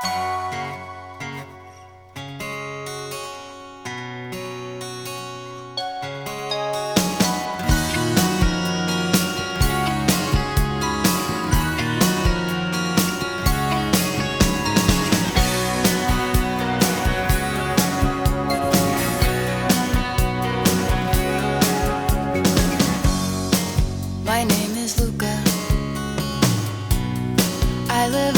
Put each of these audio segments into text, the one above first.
My name is Luca. I live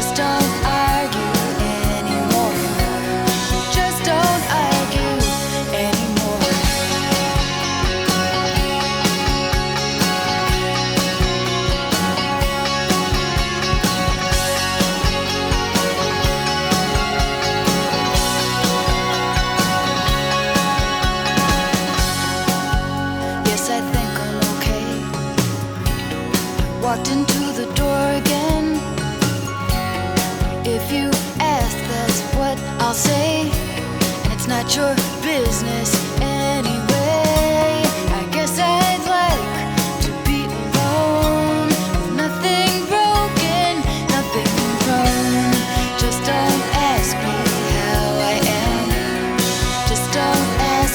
just don't